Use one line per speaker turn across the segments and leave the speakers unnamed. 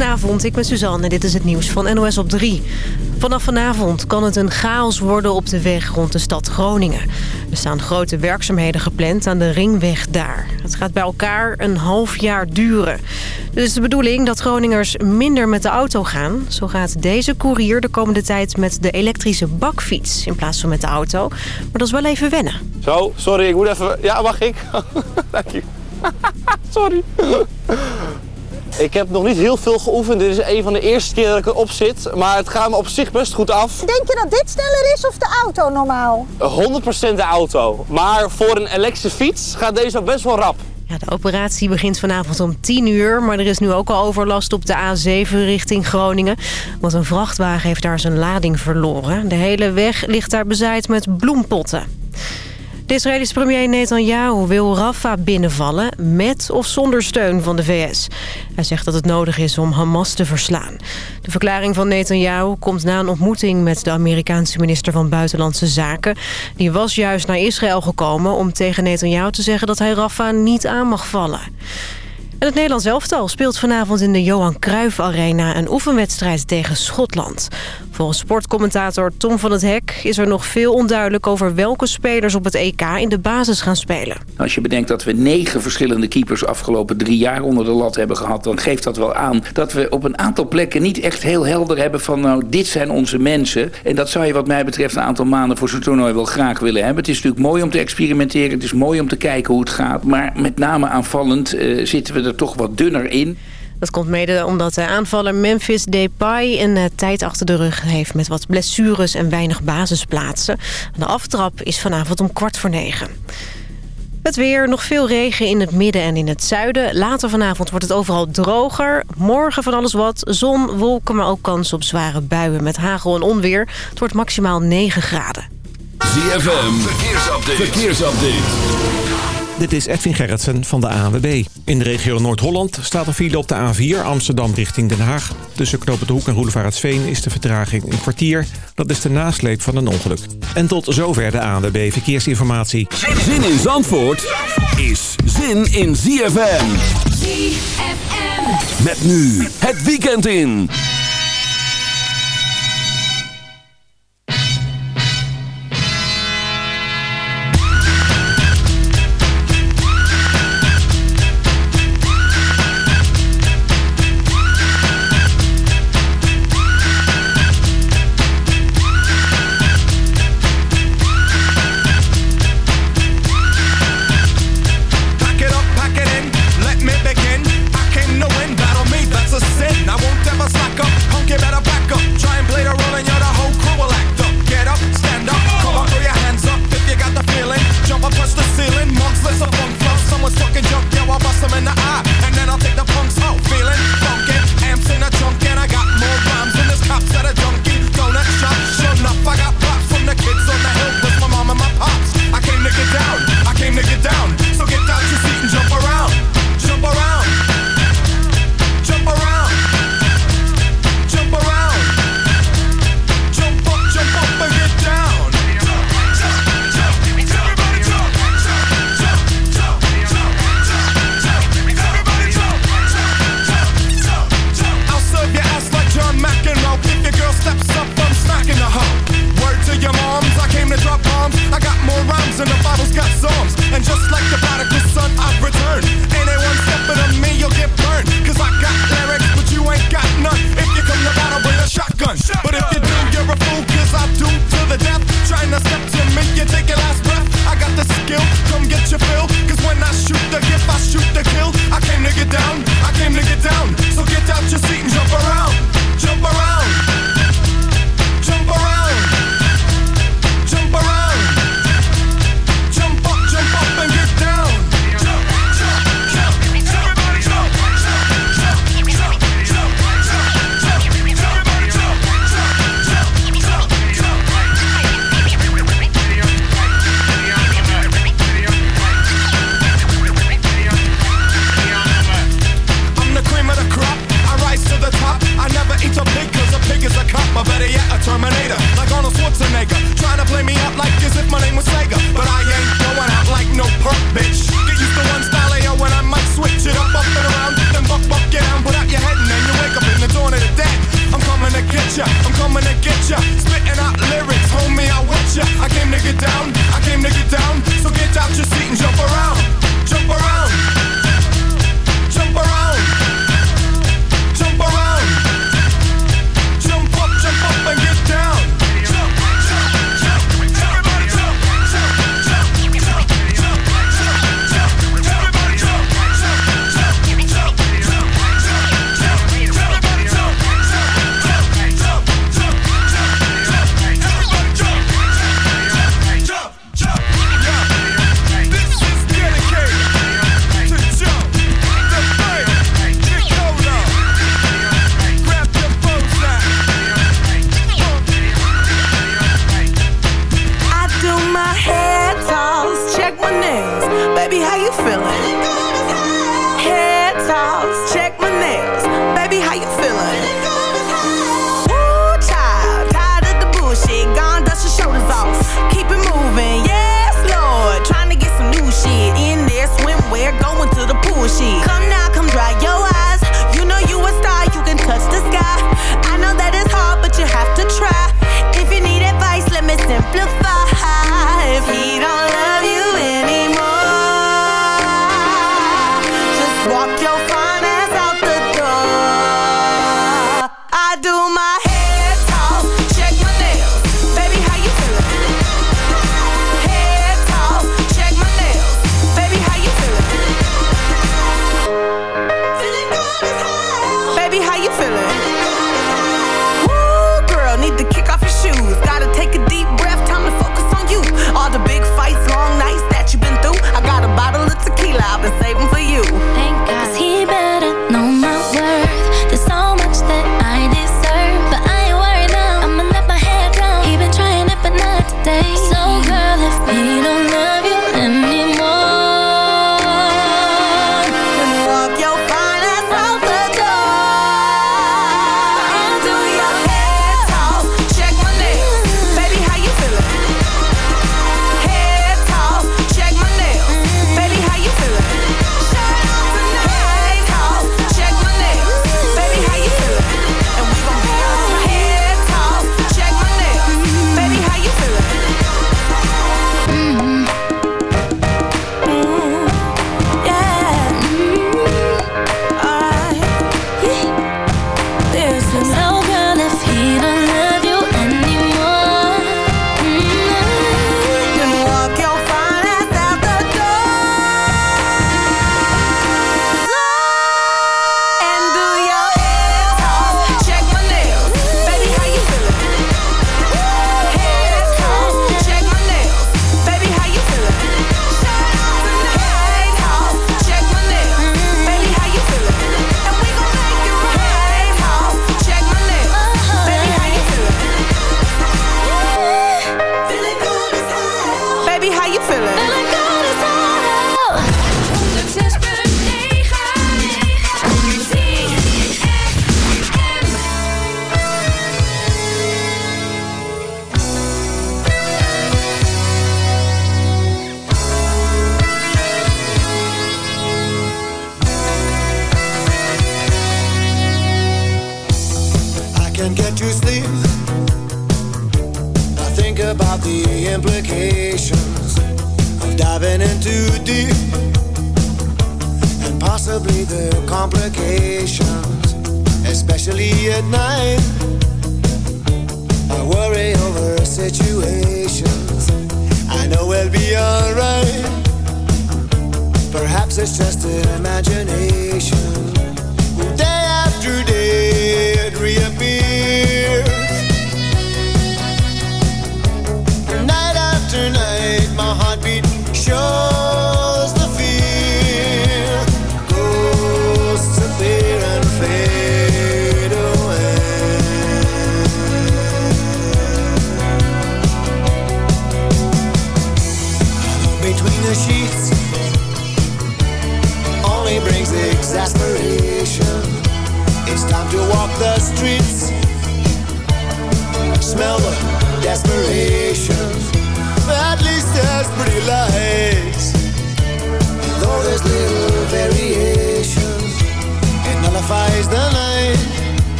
Goedenavond, ik ben Suzanne en dit is het nieuws van NOS op 3. Vanaf vanavond kan het een chaos worden op de weg rond de stad Groningen. Er staan grote werkzaamheden gepland aan de ringweg daar. Het gaat bij elkaar een half jaar duren. Dus is de bedoeling dat Groningers minder met de auto gaan. Zo gaat deze courier de komende tijd met de elektrische bakfiets in plaats van met de auto. Maar dat is wel even wennen.
Zo, sorry, ik moet even... Ja, mag ik? Dank je. sorry. Ik heb nog niet heel veel geoefend. Dit is een van de eerste keer dat ik erop zit. Maar het gaat me op zich best goed af.
Denk je dat dit sneller is of de auto normaal?
100% de auto. Maar voor een elektrische fiets gaat deze ook best wel rap.
Ja, de operatie begint vanavond om 10 uur, maar er is nu ook al overlast op de A7 richting Groningen. Want een vrachtwagen heeft daar zijn lading verloren. De hele weg ligt daar bezaaid met bloempotten. De Israëlische premier Netanyahu wil Rafah binnenvallen... met of zonder steun van de VS. Hij zegt dat het nodig is om Hamas te verslaan. De verklaring van Netanyahu komt na een ontmoeting... met de Amerikaanse minister van Buitenlandse Zaken. Die was juist naar Israël gekomen om tegen Netanyahu te zeggen... dat hij Rafah niet aan mag vallen. En het Nederlands elftal speelt vanavond in de Johan Cruijff Arena... een oefenwedstrijd tegen Schotland. Volgens sportcommentator Tom van het Hek is er nog veel onduidelijk... over welke spelers op het EK in de basis gaan spelen.
Als je bedenkt dat we negen verschillende keepers afgelopen drie jaar onder de lat hebben gehad... dan geeft dat wel aan dat we op een aantal plekken niet echt heel helder hebben van... nou, dit zijn onze mensen. En dat zou je wat mij betreft een aantal maanden voor zo'n toernooi wel graag willen hebben. Het is natuurlijk mooi om te experimenteren, het is mooi om te kijken hoe het gaat. Maar met name aanvallend uh, zitten we er toch wat dunner in.
Dat komt mede omdat de aanvaller Memphis Depay een uh, tijd achter de rug heeft... met wat blessures en weinig basisplaatsen. De aftrap is vanavond om kwart voor negen. Het weer, nog veel regen in het midden en in het zuiden. Later vanavond wordt het overal droger. Morgen van alles wat. Zon, wolken, maar ook kans op zware buien met hagel en onweer. Het wordt maximaal 9 graden.
ZFM, verkeersupdate. verkeersupdate.
Dit is Edwin Gerritsen van de ANWB. In de regio Noord-Holland staat een file op de A4 Amsterdam richting Den Haag. Tussen Knoop de Hoek en Roelevaretsveen is de vertraging een kwartier. Dat is de nasleep van een ongeluk. En tot zover de ANWB Verkeersinformatie.
Zin in Zandvoort is zin in ZFM.
ZFM.
Met nu het weekend in.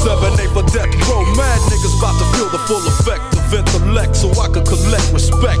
seven, eight for death row. Mad niggas about to feel the full effect of intellect so I can collect respect.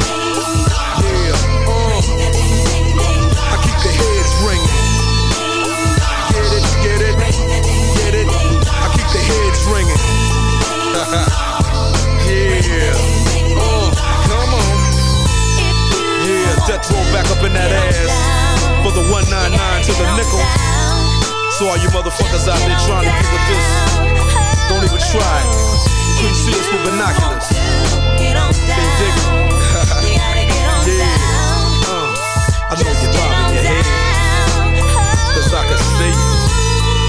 Heads ringing. yeah, uh, come on. Yeah, Death Row back up in that ass for the 199 to the nickel. So all you motherfuckers out there trying to get with this, don't even try. Couldn't see us with binoculars.
On
dig.
You
Yeah. Uh, I know you're bobbing your head, cause I can see you.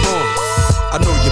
Uh, I know you're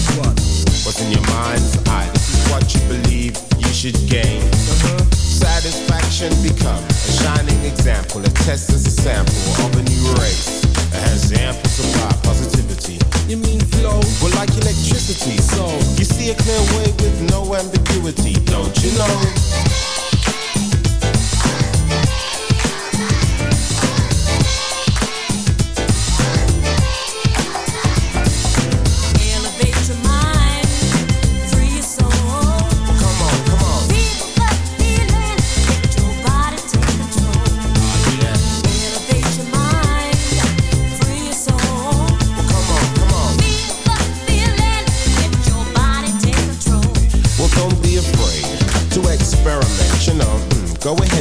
is
what? What's in your mind's eye? This is what you believe you should gain. Uh-huh. Satisfaction become a shining example. A test as a sample of a new race that has ample supply positivity. You mean flow? Well, like electricity. So you see a clear way with no ambiguity, don't you know?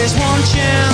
Is one chance,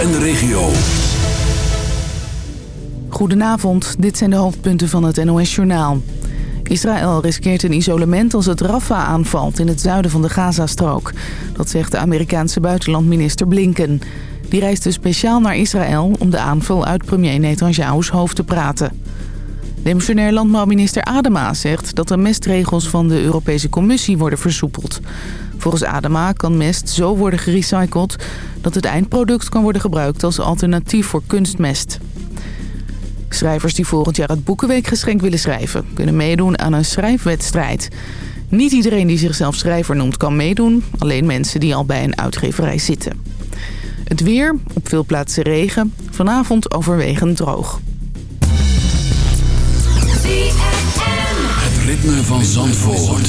En de regio.
Goedenavond, dit zijn de hoofdpunten van het NOS-journaal. Israël riskeert een isolement als het Rafah aanvalt in het zuiden van de Gazastrook. Dat zegt de Amerikaanse buitenlandminister Blinken. Die reisde speciaal naar Israël om de aanval uit premier Netanyahu's hoofd te praten. Demissionair landbouwminister Adema zegt dat de mestregels van de Europese Commissie worden versoepeld. Volgens Adema kan mest zo worden gerecycled dat het eindproduct kan worden gebruikt als alternatief voor kunstmest. Schrijvers die volgend jaar het Boekenweekgeschenk willen schrijven... kunnen meedoen aan een schrijfwedstrijd. Niet iedereen die zichzelf schrijver noemt kan meedoen. Alleen mensen die al bij een uitgeverij zitten. Het weer, op veel plaatsen regen. Vanavond overwegend droog.
Het ritme van Zandvoort.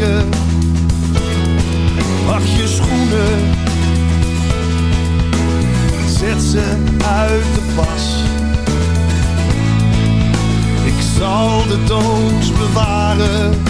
Draaien. Je schoenen. Zet ze uit de pas. Ik zal de doos bewaren.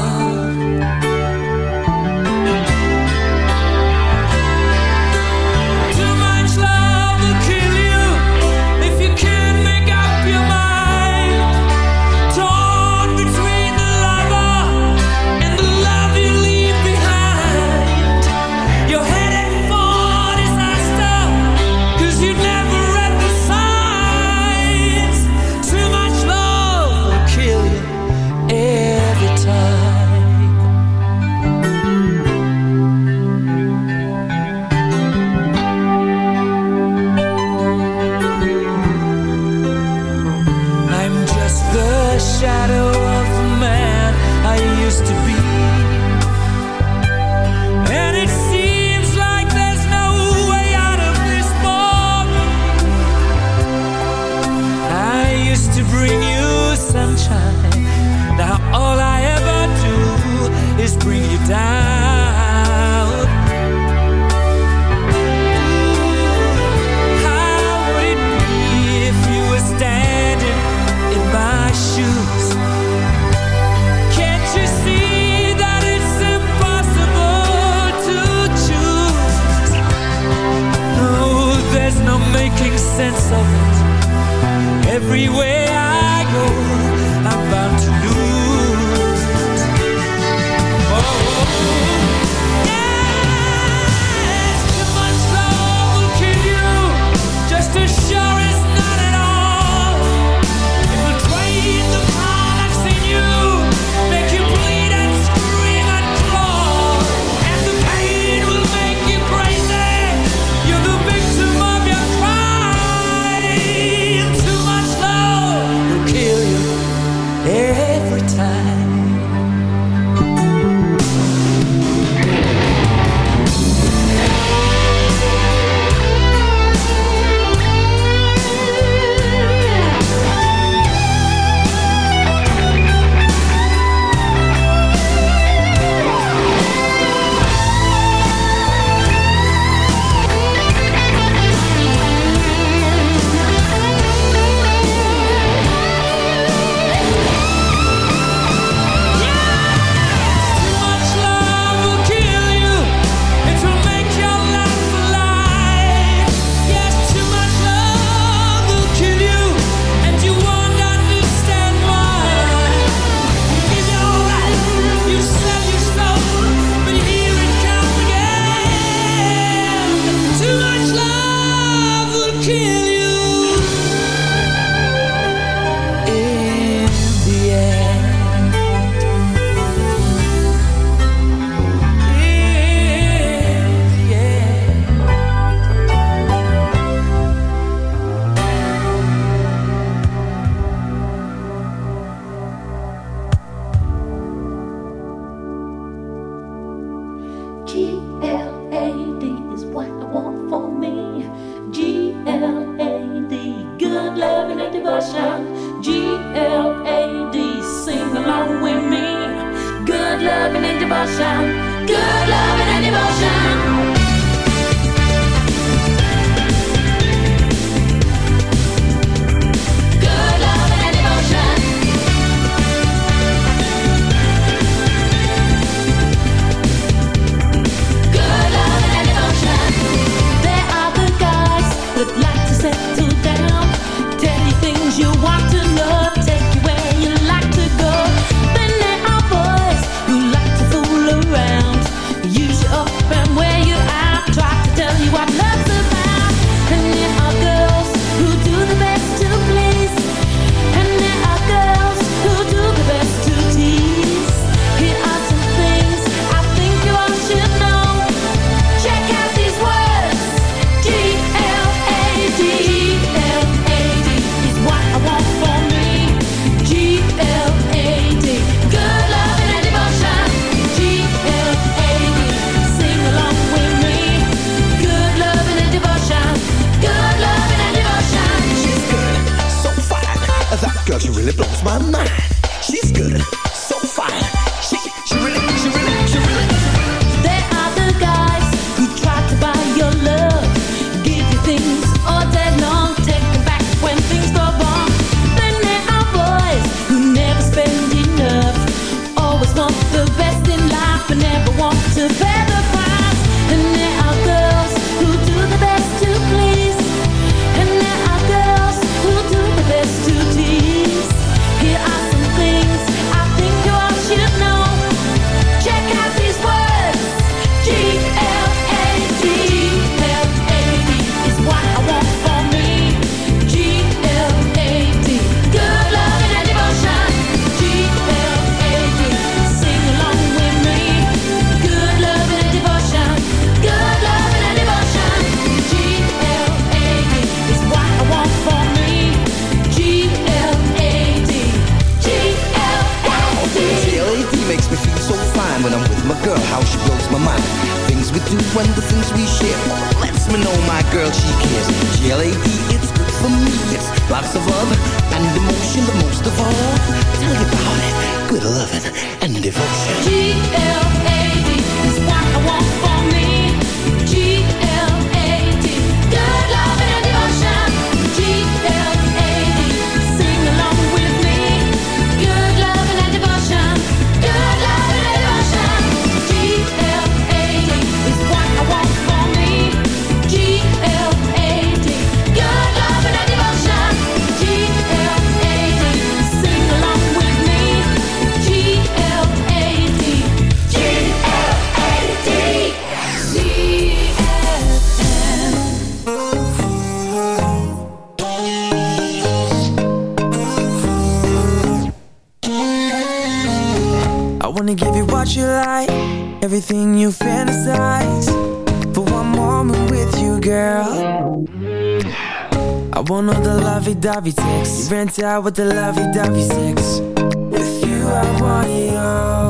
lovey-dovey sex You rent out with the lovey-dovey sex. With you I want you all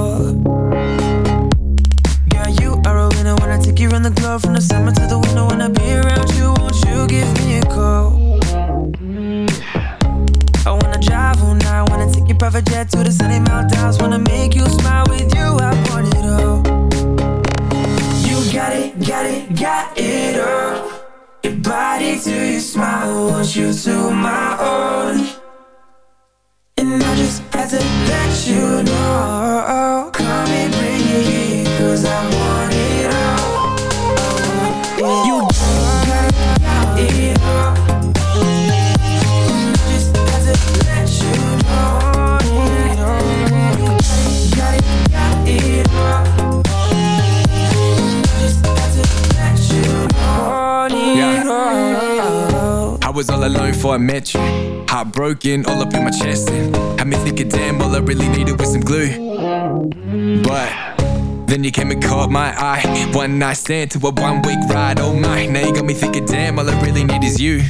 met you Heartbroken, all up in my chest and Had me thinking, damn, all I really needed was some glue But then you came and caught my eye One night stand to a one week ride, oh my Now you got me thinking, damn, all I really need is you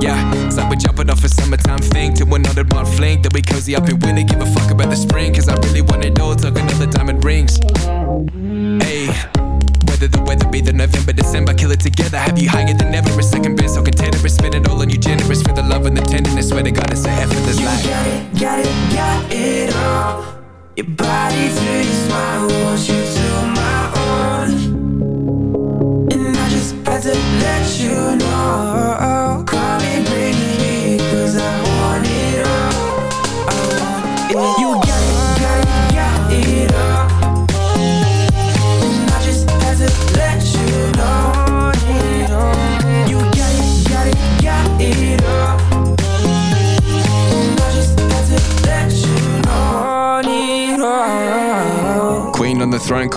yeah, it's like we're jumping off a summertime thing to another one fling. Then we cozy up in winter, give a fuck about the spring. Cause I really want it all, talking all the diamond rings. Hey, whether the weather be the November, December, kill it together. Have you higher than ever? A second best, so contender, spend it all on you Paris for the love and the tenderness. Swear to God, it's an effortless life.
You got it, got it, got it all. Your body to your smile, wants you to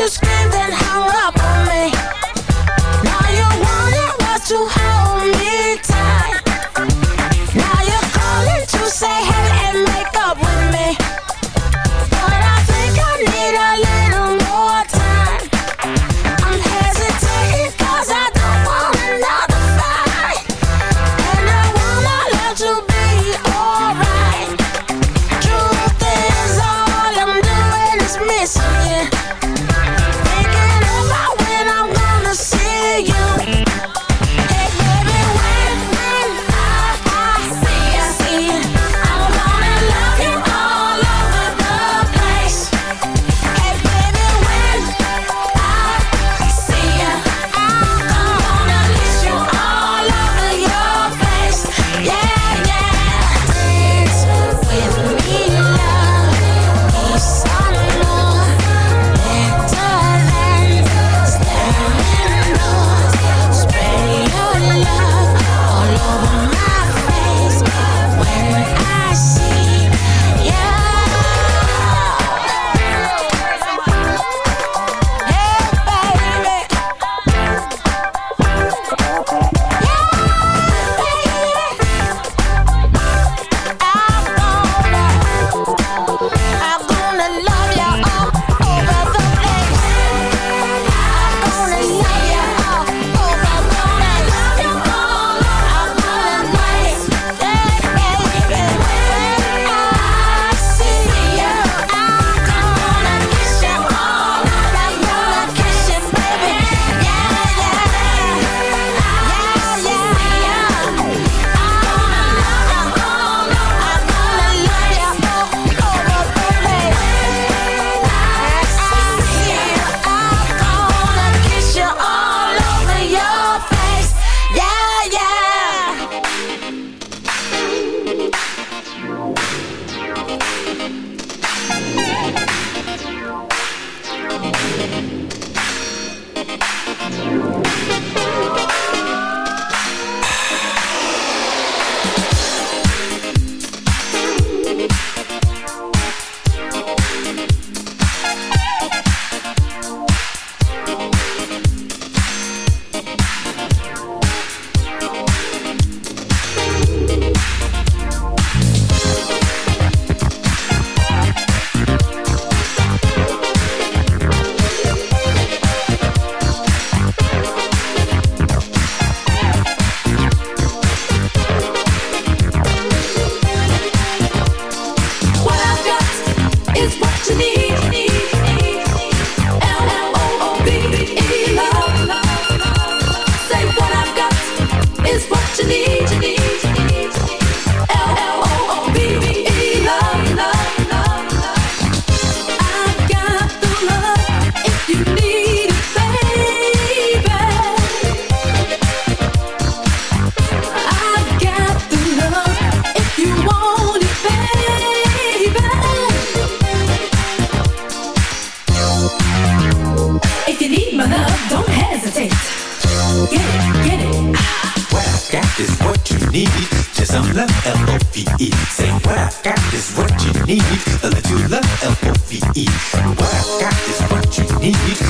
just You